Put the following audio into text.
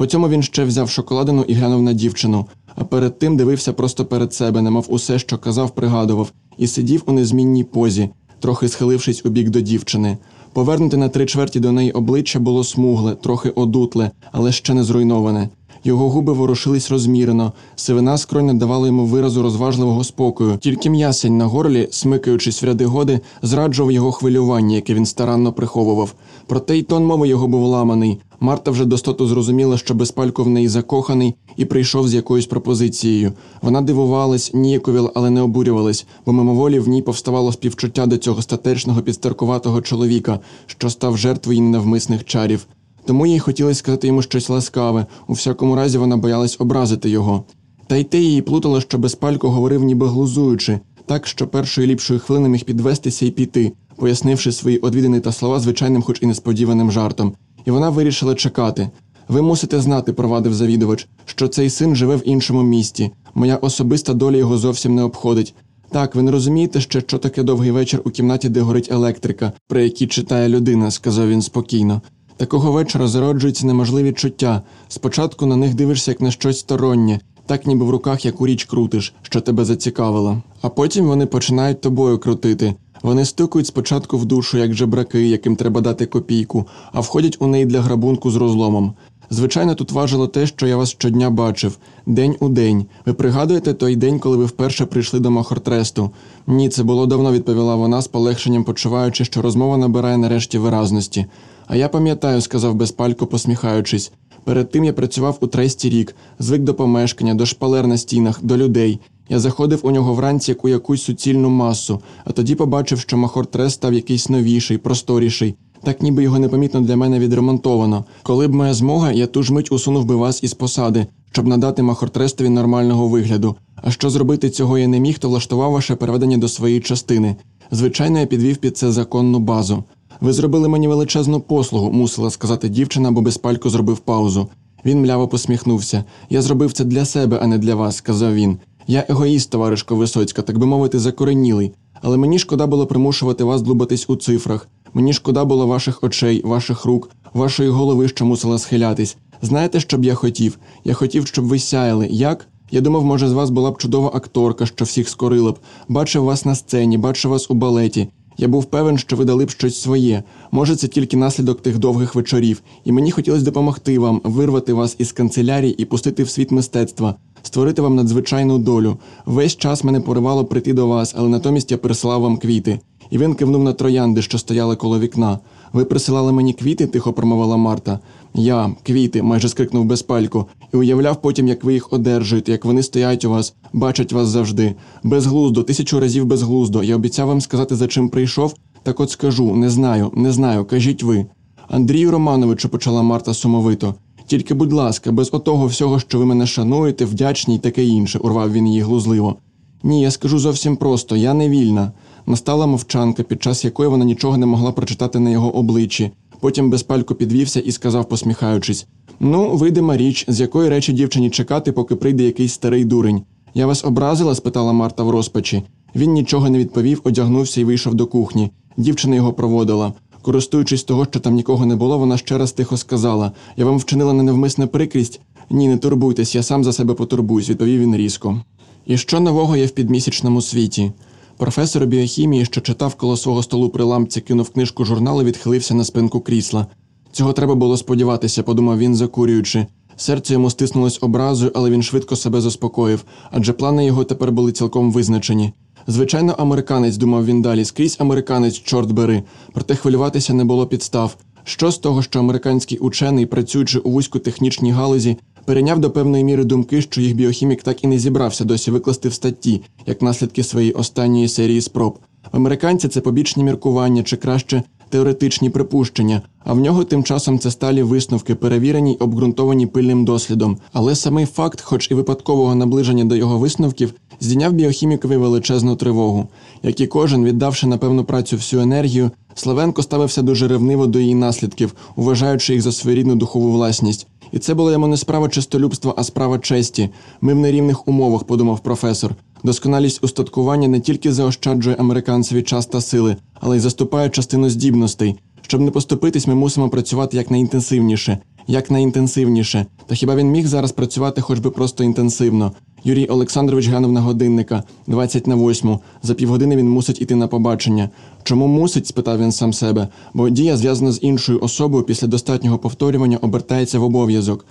По цьому він ще взяв шоколадину і глянув на дівчину, а перед тим дивився просто перед себе, немов усе, що казав, пригадував, і сидів у незмінній позі, трохи схилившись у бік до дівчини. Повернути на три чверті до неї обличчя було смугле, трохи одутле, але ще не зруйноване. Його губи ворушились розмірено, сивина скронь не давала йому виразу розважливого спокою. Тільки м'ясень на горлі, смикаючись в ряди годи, зраджував його хвилювання, яке він старанно приховував. Проте й тон мови його був ламаний. Марта вже достоту зрозуміла, що безпалько в неї закоханий і прийшов з якоюсь пропозицією. Вона дивувалась, ніяковіла, але не обурювалась, бо мимоволі в ній повставало співчуття до цього статечного підстаркуватого чоловіка, що став жертвою її ненавмисних чарів. Тому їй хотілося сказати йому щось ласкаве, у всякому разі вона боялась образити його. Та й те її плутало, що безпалько говорив, ніби глузуючи, так що першої ліпшої хвилини міг підвестися і піти, пояснивши свої одвідини та слова звичайним, хоч і несподіваним жартом. І вона вирішила чекати. Ви мусите знати, провадив завідувач, що цей син живе в іншому місті. Моя особиста доля його зовсім не обходить. Так, ви не розумієте ще, що таке довгий вечір у кімнаті, де горить електрика, при якій читає людина, сказав він спокійно. Такого вечора зароджуються неможливі чуття. Спочатку на них дивишся як на щось стороннє, так ніби в руках яку річ крутиш, що тебе зацікавило. А потім вони починають тобою крутити. Вони стукають спочатку в душу, як жебраки, яким треба дати копійку, а входять у неї для грабунку з розломом. Звичайно, тут важило те, що я вас щодня бачив, день у день. Ви пригадуєте той день, коли ви вперше прийшли до Махортресту? Ні, це було давно, відповіла вона з полегшенням, почуваючи, що розмова набирає нарешті виразності. А я пам'ятаю, сказав безпалько, посміхаючись. Перед тим я працював у тресті рік, звик до помешкання, до шпалер на стінах, до людей. Я заходив у нього вранці як у якусь суцільну масу, а тоді побачив, що Махор Трест став якийсь новіший, просторіший. Так ніби його непомітно для мене відремонтовано. Коли б моя змога, я ту ж мить усунув би вас із посади, щоб надати Махортрестові нормального вигляду. А що зробити цього я не міг, то влаштував ваше переведення до своєї частини. Звичайно, я підвів під це законну базу. Ви зробили мені величезну послугу, мусила сказати дівчина, бо безпалько зробив паузу. Він мляво посміхнувся. Я зробив це для себе, а не для вас, сказав він. Я егоїст, товаришко Висоцька, так би мовити, закоренілий. Але мені шкода було примушувати вас длубатись у цифрах. Мені шкода було ваших очей, ваших рук, вашої голови, що мусила схилятись. Знаєте, що б я хотів? Я хотів, щоб ви сяяли. Як? Я думав, може, з вас була б чудова акторка, що всіх скорила б. Бачив вас на сцені, бачив вас у балеті. Я був певен, що ви дали б щось своє. Може, це тільки наслідок тих довгих вечорів, і мені хотілося допомогти вам, вирвати вас із канцелярії і пустити в світ мистецтва, створити вам надзвичайну долю. Весь час мене поривало прийти до вас, але натомість я присилав вам квіти. І він кивнув на троянди, що стояли коло вікна. Ви присилали мені квіти, тихо промовила Марта. Я, квіти, майже скрикнув безпалько, і уявляв потім, як ви їх одержуєте, як вони стоять у вас, бачать вас завжди. Безглуздо, тисячу разів безглуздо. Я обіцяв вам сказати, за чим прийшов. Так от скажу, не знаю, не знаю, кажіть ви. Андрію Романовичу, почала Марта сумовито. Тільки, будь ласка, без отого всього, що ви мене шануєте, вдячні й таке інше, урвав він її глузливо. Ні, я скажу зовсім просто, я не вільна. Настала мовчанка, під час якої вона нічого не могла прочитати на його обличчі. Потім безпалько підвівся і сказав, посміхаючись: Ну, видима річ, з якої речі дівчині чекати, поки прийде якийсь старий дурень. Я вас образила? спитала Марта в розпачі. Він нічого не відповів, одягнувся і вийшов до кухні. Дівчина його проводила. Користуючись того, що там нікого не було, вона ще раз тихо сказала: Я вам вчинила ненавмисне прикрість? Ні, не турбуйтесь, я сам за себе потурбуюсь, відповів він різко. І що нового є в підмісячному світі? Професор біохімії, що читав коло свого столу при лампці, кинув книжку журналу, відхилився на спинку крісла. Цього треба було сподіватися, подумав він, закурюючи. Серце йому стиснулось образою, але він швидко себе заспокоїв, адже плани його тепер були цілком визначені. Звичайно, американець, думав він далі, скрізь американець, чорт бери. Проте хвилюватися не було підстав. Що з того, що американський учений, працюючи у вузькотехнічній галузі, перейняв до певної міри думки, що їх біохімік так і не зібрався досі викласти в статті, як наслідки своєї останньої серії спроб. В американці це побічні міркування чи краще теоретичні припущення, а в нього тим часом це сталі висновки, перевірені й обґрунтовані пильним дослідом. Але самий факт, хоч і випадкового наближення до його висновків, здійняв біохімікові величезну тривогу. Як і кожен, віддавши на певну працю всю енергію, Славенко ставився дуже ревниво до її наслідків, вважаючи їх за своєрідну духову власність. І це була йому не справа чистолюбства, а справа честі. Ми в нерівних умовах, подумав професор. Досконалість устаткування не тільки заощаджує американцеві час та сили, але й заступає частину здібностей. Щоб не поступитись, ми мусимо працювати якнайінтенсивніше. як найінтенсивніше. Та хіба він міг зараз працювати хоч би просто інтенсивно? Юрій Олександрович глянув на годинника 20 на 8. За півгодини він мусить іти на побачення. Чому мусить? спитав він сам себе, бо дія зв'язана з іншою особою після достатнього повторювання обертається в обов'язок.